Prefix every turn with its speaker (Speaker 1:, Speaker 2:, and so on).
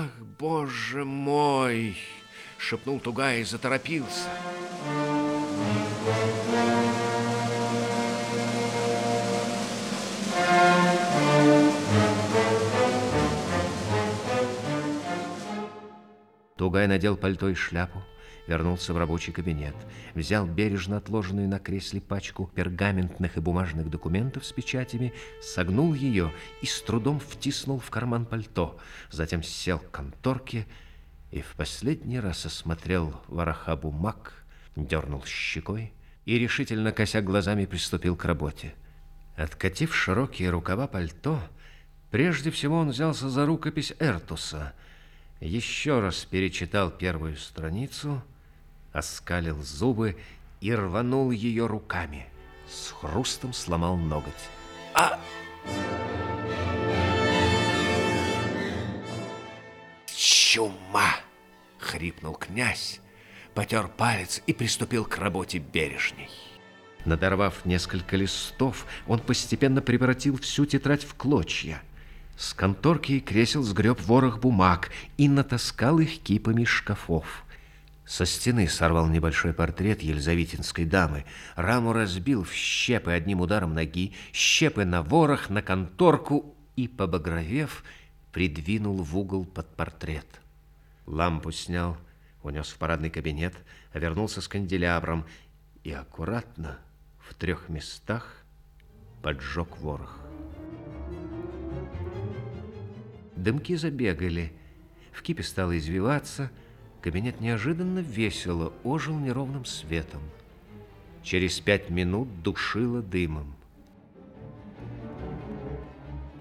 Speaker 1: Ах, боже мой! Шепнул Тугай и заторопился. Тугай надел пальто и шляпу, вернулся в рабочий кабинет, взял бережно отложенную на кресле пачку пергаментных и бумажных документов с печатями, согнул ее и с трудом втиснул в карман пальто, затем сел к конторке и в последний раз осмотрел вороха бумаг, дернул щекой и, решительно кося глазами, приступил к работе. Откатив широкие рукава пальто, прежде всего он взялся за рукопись Эртуса – еще раз перечитал первую страницу, оскалил зубы и рванул ее руками. С хрустом сломал ноготь. А! Чума! Хрипнул князь, потер палец и приступил к работе бережней. Надорвав несколько листов, он постепенно превратил всю тетрадь в клочья – с конторки и кресел сгреб ворох бумаг и натаскал их кипами шкафов. Со стены сорвал небольшой портрет елизаветинской дамы, раму разбил в щепы одним ударом ноги, щепы на ворох, на конторку и, побагровев, придвинул в угол под портрет. Лампу снял, унес в парадный кабинет, вернулся с канделябром и аккуратно в трех местах поджег ворох. Дымки забегали, в кипе стало извиваться, кабинет неожиданно весело ожил неровным светом. Через пять минут душило дымом.